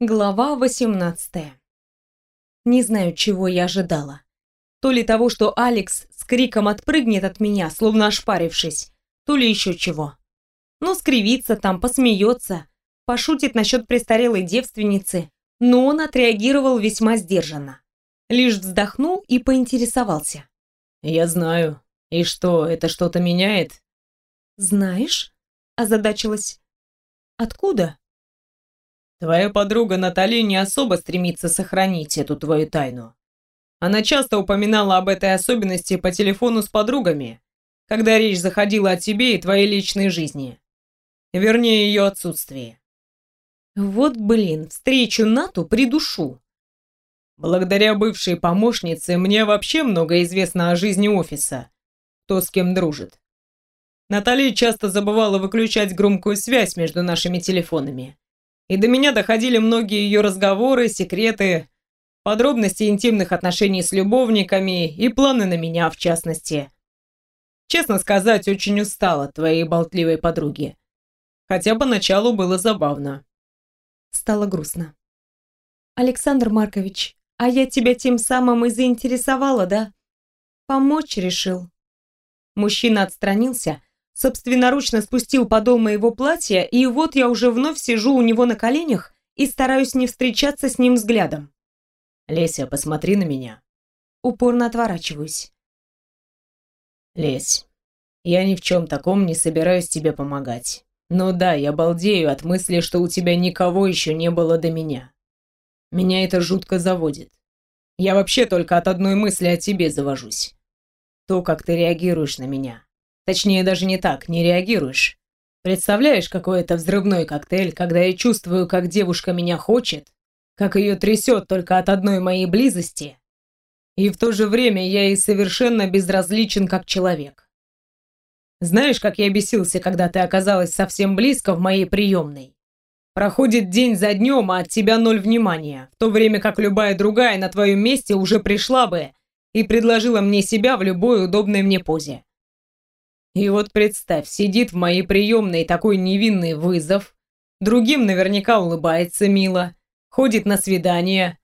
Глава 18 Не знаю, чего я ожидала. То ли того, что Алекс с криком отпрыгнет от меня, словно ошпарившись, то ли еще чего. Ну, скривится там, посмеется, пошутит насчет престарелой девственницы, но он отреагировал весьма сдержанно. Лишь вздохнул и поинтересовался. «Я знаю. И что, это что-то меняет?» «Знаешь?» – озадачилась. «Откуда?» Твоя подруга Натали не особо стремится сохранить эту твою тайну. Она часто упоминала об этой особенности по телефону с подругами, когда речь заходила о тебе и твоей личной жизни. Вернее, ее отсутствии. Вот блин, встречу Нату придушу. Благодаря бывшей помощнице мне вообще много известно о жизни офиса, кто с кем дружит. Натали часто забывала выключать громкую связь между нашими телефонами и до меня доходили многие ее разговоры, секреты, подробности интимных отношений с любовниками и планы на меня в частности. Честно сказать, очень устала твоей болтливой подруги. Хотя поначалу было забавно. Стало грустно. Александр Маркович, а я тебя тем самым и заинтересовала, да? Помочь решил. Мужчина отстранился, собственноручно спустил подол моего платья, и вот я уже вновь сижу у него на коленях и стараюсь не встречаться с ним взглядом. «Леся, посмотри на меня». Упорно отворачиваюсь. «Лесь, я ни в чем таком не собираюсь тебе помогать. Но да, я балдею от мысли, что у тебя никого еще не было до меня. Меня это жутко заводит. Я вообще только от одной мысли о тебе завожусь. То, как ты реагируешь на меня, Точнее, даже не так, не реагируешь. Представляешь, какой это взрывной коктейль, когда я чувствую, как девушка меня хочет, как ее трясет только от одной моей близости, и в то же время я ей совершенно безразличен как человек. Знаешь, как я бесился, когда ты оказалась совсем близко в моей приемной? Проходит день за днем, а от тебя ноль внимания, в то время как любая другая на твоем месте уже пришла бы и предложила мне себя в любой удобной мне позе. И вот представь, сидит в моей приемной такой невинный вызов, другим наверняка улыбается мило, ходит на свидание,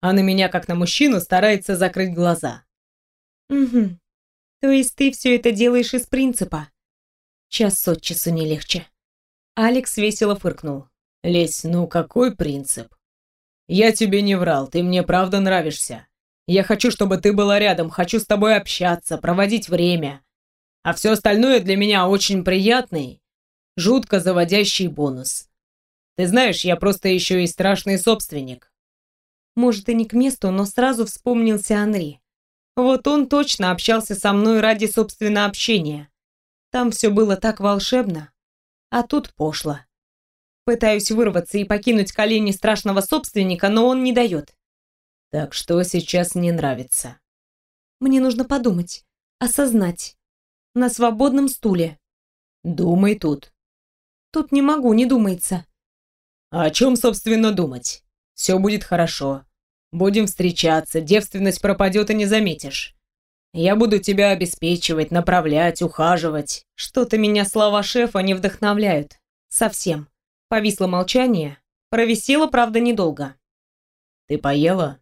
а на меня, как на мужчину, старается закрыть глаза. Угу. То есть ты все это делаешь из принципа? Час от часу не легче. Алекс весело фыркнул. Лесь, ну какой принцип? Я тебе не врал, ты мне правда нравишься. Я хочу, чтобы ты была рядом, хочу с тобой общаться, проводить время. А все остальное для меня очень приятный, жутко заводящий бонус. Ты знаешь, я просто еще и страшный собственник. Может и не к месту, но сразу вспомнился Анри. Вот он точно общался со мной ради собственного общения. Там все было так волшебно, а тут пошло. Пытаюсь вырваться и покинуть колени страшного собственника, но он не дает. Так что сейчас не нравится? Мне нужно подумать, осознать на свободном стуле. Думай тут. Тут не могу, не думается. А о чем, собственно, думать? Все будет хорошо. Будем встречаться, девственность пропадет и не заметишь. Я буду тебя обеспечивать, направлять, ухаживать. Что-то меня слова шефа не вдохновляют. Совсем. Повисло молчание. Провисело, правда, недолго. Ты поела?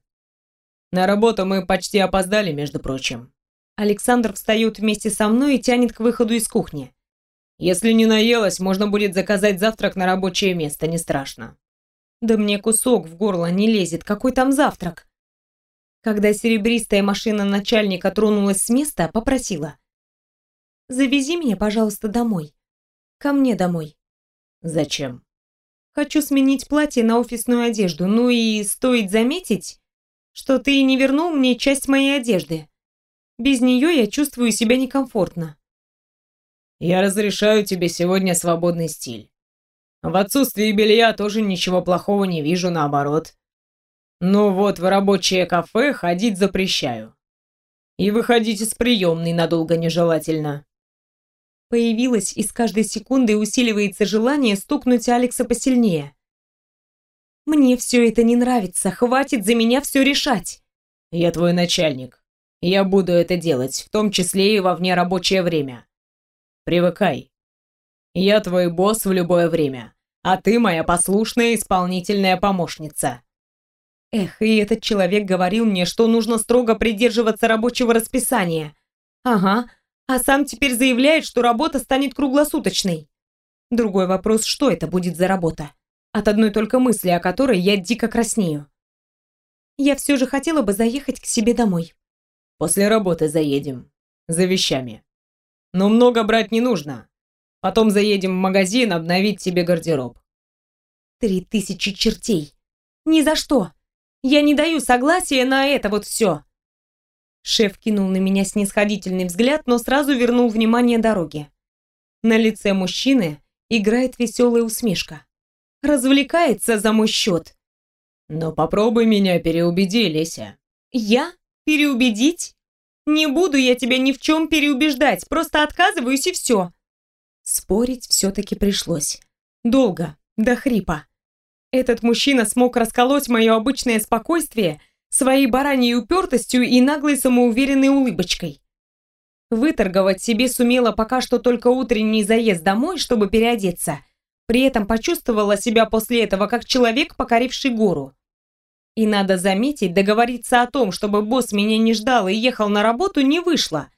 На работу мы почти опоздали, между прочим. Александр встает вместе со мной и тянет к выходу из кухни. Если не наелась, можно будет заказать завтрак на рабочее место, не страшно. Да мне кусок в горло не лезет, какой там завтрак? Когда серебристая машина начальника тронулась с места, попросила. «Завези меня, пожалуйста, домой. Ко мне домой». «Зачем?» «Хочу сменить платье на офисную одежду. Ну и стоит заметить, что ты не вернул мне часть моей одежды. Без нее я чувствую себя некомфортно. Я разрешаю тебе сегодня свободный стиль. В отсутствии белья тоже ничего плохого не вижу, наоборот. Но вот в рабочее кафе ходить запрещаю. И выходить из приемной надолго нежелательно. Появилось и с каждой секундой усиливается желание стукнуть Алекса посильнее. Мне все это не нравится, хватит за меня все решать. Я твой начальник. Я буду это делать, в том числе и во внерабочее время. Привыкай. Я твой босс в любое время. а ты моя послушная исполнительная помощница. Эх, и этот человек говорил мне, что нужно строго придерживаться рабочего расписания. Ага, а сам теперь заявляет, что работа станет круглосуточной. Другой вопрос, что это будет за работа? От одной только мысли, о которой я дико краснею. Я все же хотела бы заехать к себе домой. После работы заедем. За вещами. Но много брать не нужно. Потом заедем в магазин обновить тебе гардероб. Три тысячи чертей. Ни за что. Я не даю согласия на это вот все. Шеф кинул на меня снисходительный взгляд, но сразу вернул внимание дороге. На лице мужчины играет веселая усмешка. Развлекается за мой счет. Но попробуй меня переубеди, Леся. Я? Переубедить? Не буду я тебя ни в чем переубеждать, просто отказываюсь и все. Спорить все-таки пришлось. Долго, до хрипа. Этот мужчина смог расколоть мое обычное спокойствие своей бараньей упертостью и наглой самоуверенной улыбочкой. Выторговать себе сумела пока что только утренний заезд домой, чтобы переодеться. При этом почувствовала себя после этого как человек, покоривший гору. И надо заметить, договориться о том, чтобы босс меня не ждал и ехал на работу, не вышло.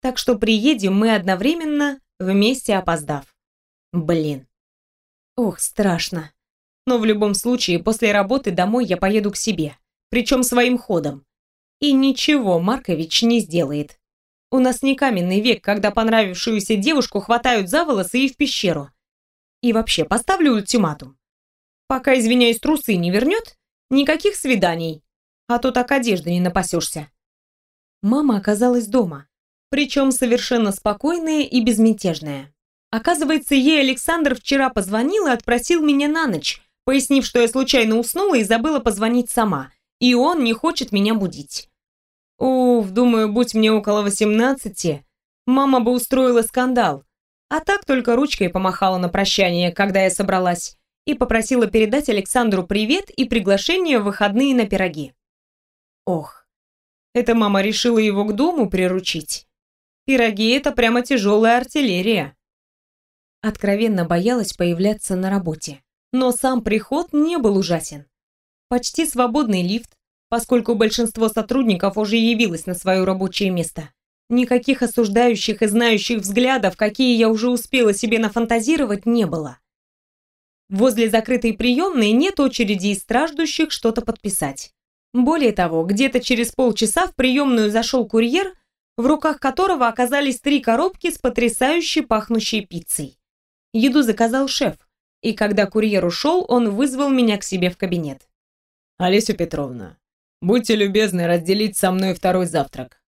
Так что приедем мы одновременно, вместе опоздав. Блин. Ох, страшно. Но в любом случае, после работы домой я поеду к себе. Причем своим ходом. И ничего Маркович не сделает. У нас не каменный век, когда понравившуюся девушку хватают за волосы и в пещеру. И вообще, поставлю ультиматум. Пока, извиняюсь, трусы не вернет, никаких свиданий. А то так одежды не напасешься. Мама оказалась дома. Причем совершенно спокойная и безмятежная. Оказывается, ей Александр вчера позвонил и отпросил меня на ночь, пояснив, что я случайно уснула и забыла позвонить сама, и он не хочет меня будить. Уф, думаю, будь мне около восемнадцати, мама бы устроила скандал, а так только ручкой помахала на прощание, когда я собралась, и попросила передать Александру привет и приглашение в выходные на пироги. Ох, эта мама решила его к дому приручить. Пироги — это прямо тяжелая артиллерия. Откровенно боялась появляться на работе. Но сам приход не был ужасен. Почти свободный лифт, поскольку большинство сотрудников уже явилось на свое рабочее место. Никаких осуждающих и знающих взглядов, какие я уже успела себе нафантазировать, не было. Возле закрытой приемной нет очереди из страждущих что-то подписать. Более того, где-то через полчаса в приемную зашел курьер, в руках которого оказались три коробки с потрясающе пахнущей пиццей. Еду заказал шеф, и когда курьер ушел, он вызвал меня к себе в кабинет. «Олеся Петровна, будьте любезны разделить со мной второй завтрак.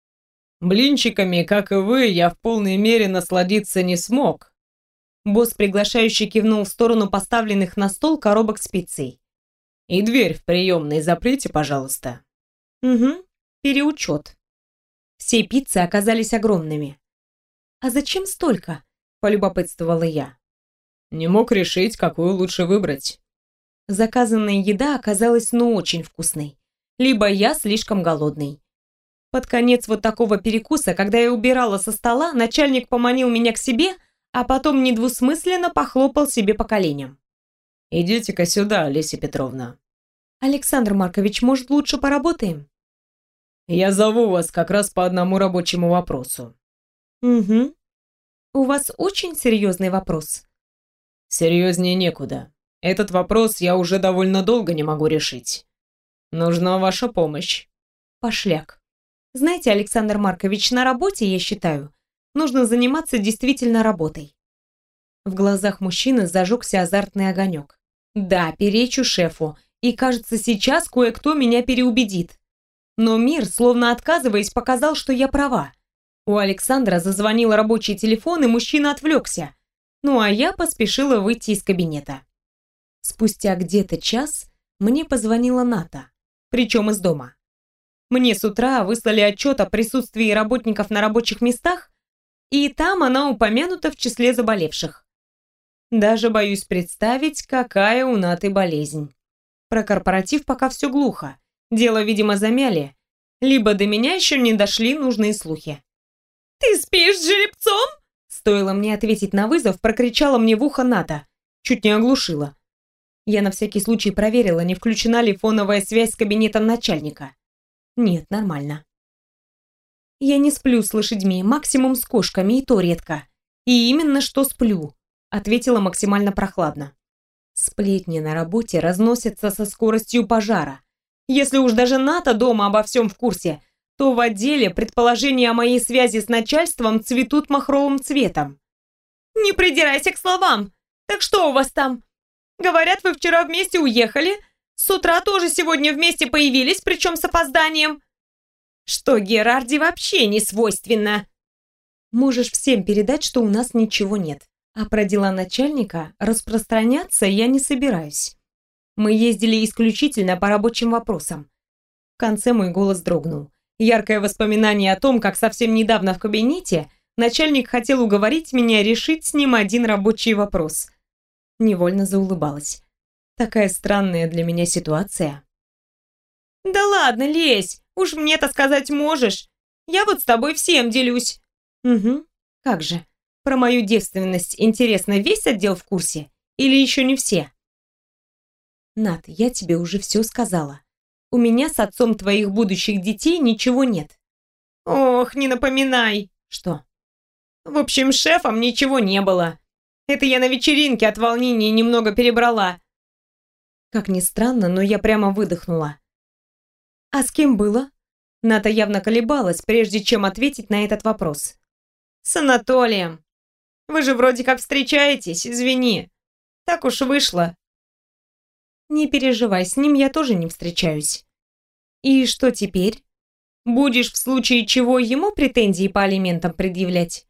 Блинчиками, как и вы, я в полной мере насладиться не смог». Босс приглашающий кивнул в сторону поставленных на стол коробок с пиццей. «И дверь в приемной заприте, пожалуйста». «Угу, переучет». Все пиццы оказались огромными. «А зачем столько?» – полюбопытствовала я. Не мог решить, какую лучше выбрать. Заказанная еда оказалась ну очень вкусной. Либо я слишком голодный. Под конец вот такого перекуса, когда я убирала со стола, начальник поманил меня к себе, а потом недвусмысленно похлопал себе по коленям. «Идите-ка сюда, Олеся Петровна». «Александр Маркович, может, лучше поработаем?» «Я зову вас как раз по одному рабочему вопросу». «Угу. У вас очень серьезный вопрос». Серьезнее некуда. Этот вопрос я уже довольно долго не могу решить. Нужна ваша помощь. Пошляк. Знаете, Александр Маркович, на работе, я считаю, нужно заниматься действительно работой. В глазах мужчины зажегся азартный огонек. Да, перечу шефу, и кажется, сейчас кое-кто меня переубедит. Но мир, словно отказываясь, показал, что я права. У Александра зазвонил рабочий телефон, и мужчина отвлекся. Ну а я поспешила выйти из кабинета. Спустя где-то час мне позвонила Ната, причем из дома. Мне с утра выслали отчет о присутствии работников на рабочих местах, и там она упомянута в числе заболевших. Даже боюсь представить, какая у Наты болезнь. Про корпоратив пока все глухо. Дело, видимо, замяли. Либо до меня еще не дошли нужные слухи. «Ты спишь с жеребцом?» Стоило мне ответить на вызов, прокричала мне в ухо Ната. Чуть не оглушила. Я на всякий случай проверила, не включена ли фоновая связь с кабинетом начальника. Нет, нормально. Я не сплю с лошадьми, максимум с кошками, и то редко. И именно что сплю, ответила максимально прохладно. Сплетни на работе разносятся со скоростью пожара. Если уж даже НАТО дома обо всем в курсе, то в отделе предположения о моей связи с начальством цветут махровым цветом. «Не придирайся к словам! Так что у вас там? Говорят, вы вчера вместе уехали, с утра тоже сегодня вместе появились, причем с опозданием. Что Герарди вообще не свойственно. Можешь всем передать, что у нас ничего нет. А про дела начальника распространяться я не собираюсь. Мы ездили исключительно по рабочим вопросам. В конце мой голос дрогнул. Яркое воспоминание о том, как совсем недавно в кабинете начальник хотел уговорить меня решить с ним один рабочий вопрос. Невольно заулыбалась. Такая странная для меня ситуация. «Да ладно, лезь! Уж мне-то сказать можешь! Я вот с тобой всем делюсь!» «Угу, как же. Про мою девственность интересно весь отдел в курсе? Или еще не все?» «Над, я тебе уже все сказала. У меня с отцом твоих будущих детей ничего нет». «Ох, не напоминай!» «Что?» «В общем, шефом ничего не было. Это я на вечеринке от волнения немного перебрала. Как ни странно, но я прямо выдохнула. «А с кем было?» Ната явно колебалась, прежде чем ответить на этот вопрос. «С Анатолием. Вы же вроде как встречаетесь, извини. Так уж вышло». «Не переживай, с ним я тоже не встречаюсь». «И что теперь? Будешь в случае чего ему претензии по алиментам предъявлять?»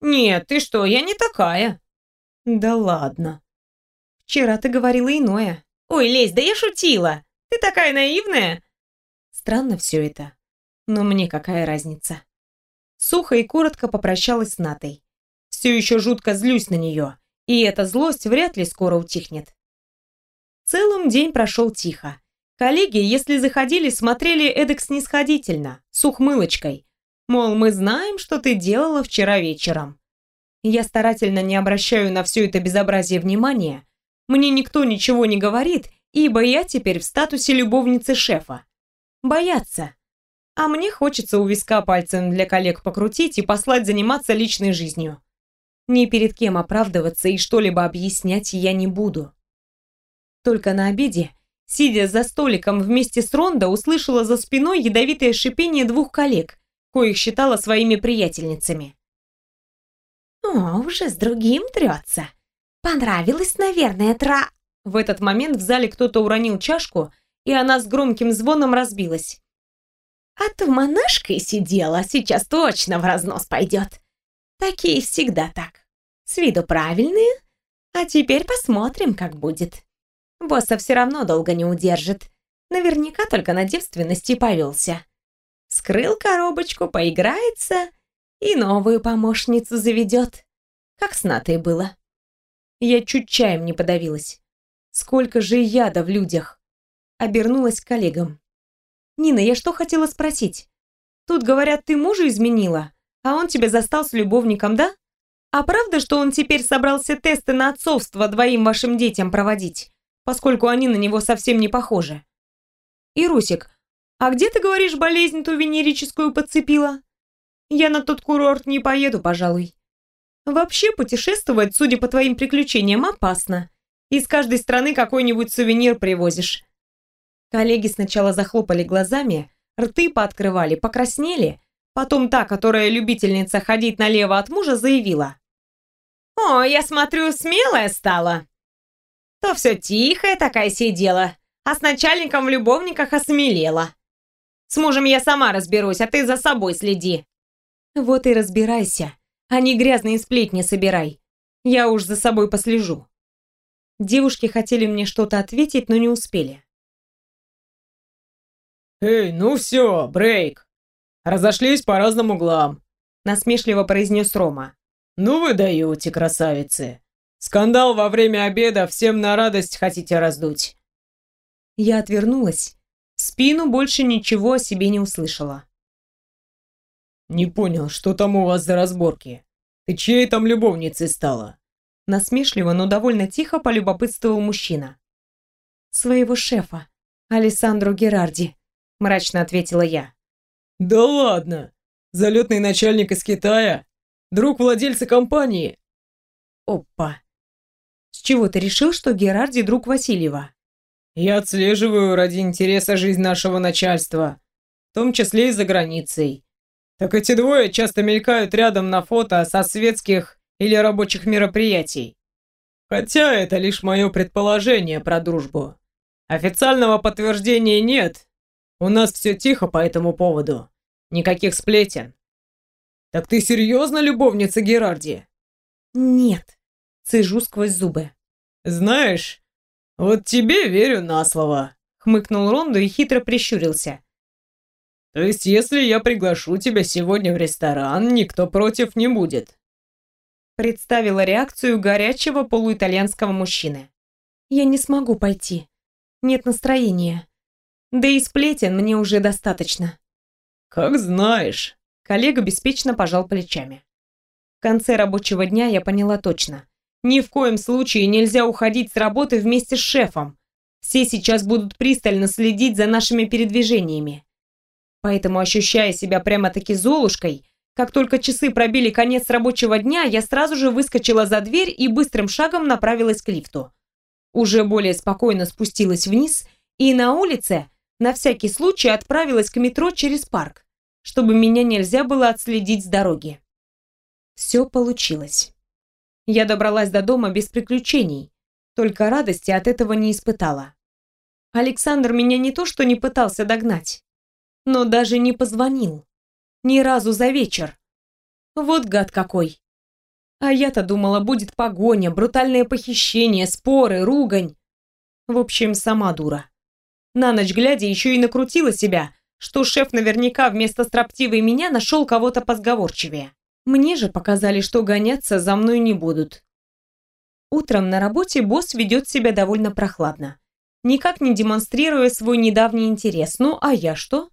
«Нет, ты что, я не такая». «Да ладно. Вчера ты говорила иное». «Ой, Лесь, да я шутила! Ты такая наивная!» Странно все это. Но мне какая разница? Сухо и коротко попрощалась с Натой. Все еще жутко злюсь на нее, и эта злость вряд ли скоро утихнет. В целом день прошел тихо. Коллеги, если заходили, смотрели эдак снисходительно, с ухмылочкой. Мол, мы знаем, что ты делала вчера вечером. Я старательно не обращаю на все это безобразие внимания, мне никто ничего не говорит, ибо я теперь в статусе любовницы шефа. Боятся. А мне хочется у виска пальцем для коллег покрутить и послать заниматься личной жизнью. Ни перед кем оправдываться и что-либо объяснять я не буду. Только на обеде, сидя за столиком вместе с Рондо, услышала за спиной ядовитое шипение двух коллег, коих считала своими приятельницами. «О, уже с другим трется», Понравилось, наверное, тра...» В этот момент в зале кто-то уронил чашку, и она с громким звоном разбилась. «А то монашкой сидела, сейчас точно в разнос пойдет. Такие всегда так. С виду правильные. А теперь посмотрим, как будет. Босса все равно долго не удержит. Наверняка только на девственности повелся. Скрыл коробочку, поиграется и новую помощницу заведет. Как с Натой было. Я чуть чаем не подавилась. Сколько же яда в людях. Обернулась к коллегам. Нина, я что хотела спросить? Тут говорят, ты мужа изменила, а он тебя застал с любовником, да? А правда, что он теперь собрался тесты на отцовство двоим вашим детям проводить, поскольку они на него совсем не похожи? И Русик, а где ты говоришь болезнь ту венерическую подцепила? Я на тот курорт не поеду, пожалуй. Вообще путешествовать, судя по твоим приключениям, опасно. Из каждой страны какой-нибудь сувенир привозишь. Коллеги сначала захлопали глазами, рты пооткрывали, покраснели. Потом та, которая любительница ходить налево от мужа, заявила. «О, я смотрю, смелая стала. То все тихая такая сидела, а с начальником в любовниках осмелела. С мужем я сама разберусь, а ты за собой следи». «Вот и разбирайся», а не грязные сплетни собирай. Я уж за собой послежу. Девушки хотели мне что-то ответить, но не успели. «Эй, ну все, брейк! Разошлись по разным углам», насмешливо произнес Рома. «Ну вы даете, красавицы! Скандал во время обеда всем на радость хотите раздуть!» Я отвернулась. В спину больше ничего о себе не услышала. «Не понял, что там у вас за разборки? Ты чьей там любовницей стала? Насмешливо, но довольно тихо полюбопытствовал мужчина. «Своего шефа, Алессандро Герарди», — мрачно ответила я. «Да ладно! Залетный начальник из Китая? Друг владельца компании?» «Опа! С чего ты решил, что Герарди друг Васильева?» «Я отслеживаю ради интереса жизнь нашего начальства, в том числе и за границей. Так эти двое часто мелькают рядом на фото со светских или рабочих мероприятий. Хотя это лишь мое предположение про дружбу. Официального подтверждения нет. У нас все тихо по этому поводу. Никаких сплетен. Так ты серьезно любовница Герарди? Нет. Цежу сквозь зубы. Знаешь, вот тебе верю на слово. Хмыкнул Рондо и хитро прищурился. То есть, если я приглашу тебя сегодня в ресторан, никто против не будет. Представила реакцию горячего полуитальянского мужчины. Я не смогу пойти. Нет настроения. Да и сплетен мне уже достаточно. Как знаешь. Коллега беспечно пожал плечами. В конце рабочего дня я поняла точно. Ни в коем случае нельзя уходить с работы вместе с шефом. Все сейчас будут пристально следить за нашими передвижениями. Поэтому, ощущая себя прямо-таки золушкой, как только часы пробили конец рабочего дня, я сразу же выскочила за дверь и быстрым шагом направилась к лифту. Уже более спокойно спустилась вниз и на улице на всякий случай отправилась к метро через парк, чтобы меня нельзя было отследить с дороги. Все получилось. Я добралась до дома без приключений, только радости от этого не испытала. Александр меня не то что не пытался догнать, но даже не позвонил. Ни разу за вечер. Вот гад какой. А я-то думала, будет погоня, брутальное похищение, споры, ругань. В общем, сама дура. На ночь глядя еще и накрутила себя, что шеф наверняка вместо строптивой меня нашел кого-то позговорчивее. Мне же показали, что гоняться за мной не будут. Утром на работе босс ведет себя довольно прохладно, никак не демонстрируя свой недавний интерес. Ну, а я что?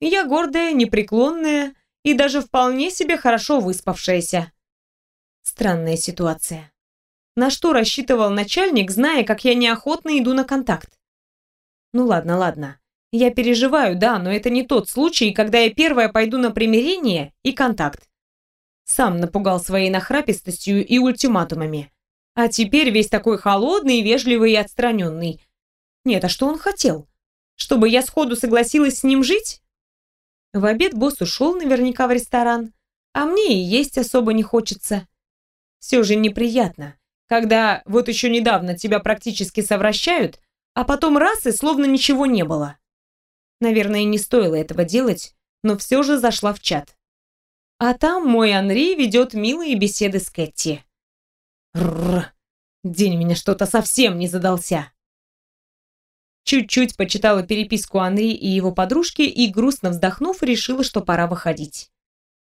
Я гордая, непреклонная и даже вполне себе хорошо выспавшаяся. Странная ситуация. На что рассчитывал начальник, зная, как я неохотно иду на контакт? Ну ладно, ладно. Я переживаю, да, но это не тот случай, когда я первая пойду на примирение и контакт. Сам напугал своей нахрапистостью и ультиматумами. А теперь весь такой холодный, вежливый и отстраненный. Нет, а что он хотел? Чтобы я сходу согласилась с ним жить? В обед босс ушел наверняка в ресторан, а мне и есть особо не хочется. Все же неприятно, когда вот еще недавно тебя практически совращают, а потом раз и словно ничего не было. Наверное, не стоило этого делать, но все же зашла в чат. А там мой Анри ведет милые беседы с Кэти. Рррр, день меня что-то совсем не задался. Чуть-чуть почитала переписку Анри и его подружки и, грустно вздохнув, решила, что пора выходить.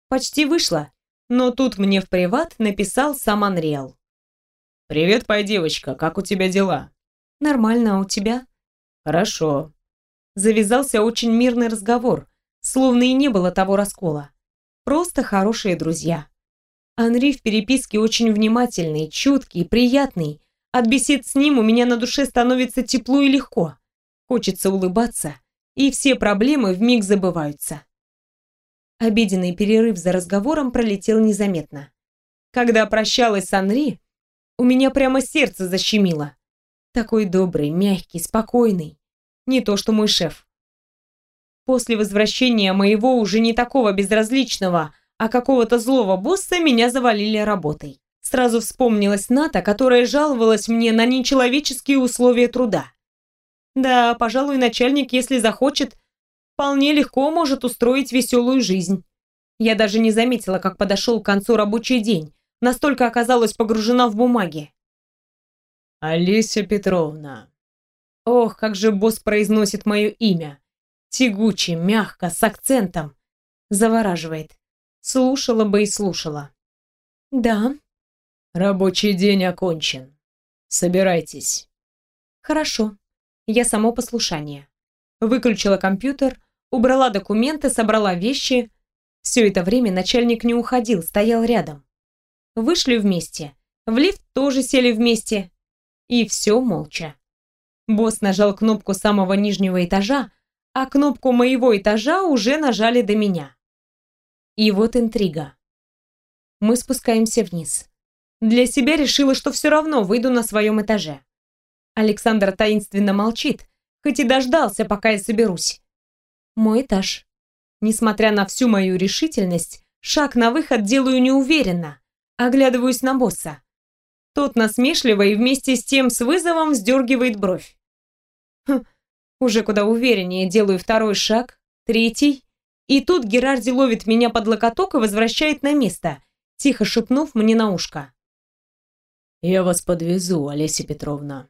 Почти вышла, но тут мне в приват написал сам Анриэл. «Привет, пой, девочка, как у тебя дела?» «Нормально, а у тебя?» «Хорошо». Завязался очень мирный разговор, словно и не было того раскола. Просто хорошие друзья. Анри в переписке очень внимательный, чуткий, приятный. От бесед с ним у меня на душе становится тепло и легко. Хочется улыбаться, и все проблемы вмиг забываются. Обеденный перерыв за разговором пролетел незаметно. Когда прощалась с Анри, у меня прямо сердце защемило. Такой добрый, мягкий, спокойный. Не то что мой шеф. После возвращения моего уже не такого безразличного, а какого-то злого босса меня завалили работой. Сразу вспомнилась Ната, которая жаловалась мне на нечеловеческие условия труда. Да, пожалуй, начальник, если захочет, вполне легко может устроить веселую жизнь. Я даже не заметила, как подошел к концу рабочий день. Настолько оказалась погружена в бумаги. «Олеся Петровна». Ох, как же босс произносит мое имя. Тягуче, мягко, с акцентом. Завораживает. Слушала бы и слушала. «Да». «Рабочий день окончен. Собирайтесь». «Хорошо». Я само послушание. Выключила компьютер, убрала документы, собрала вещи. Все это время начальник не уходил, стоял рядом. Вышли вместе. В лифт тоже сели вместе. И все молча. Босс нажал кнопку самого нижнего этажа, а кнопку моего этажа уже нажали до меня. И вот интрига. Мы спускаемся вниз. Для себя решила, что все равно выйду на своем этаже. Александр таинственно молчит, хоть и дождался, пока я соберусь. Мой этаж. Несмотря на всю мою решительность, шаг на выход делаю неуверенно, оглядываюсь на босса. Тот насмешливо и вместе с тем с вызовом вздергивает бровь. Хм, уже куда увереннее делаю второй шаг, третий, и тут Герарди ловит меня под локоток и возвращает на место, тихо шепнув мне на ушко. «Я вас подвезу, Олеся Петровна.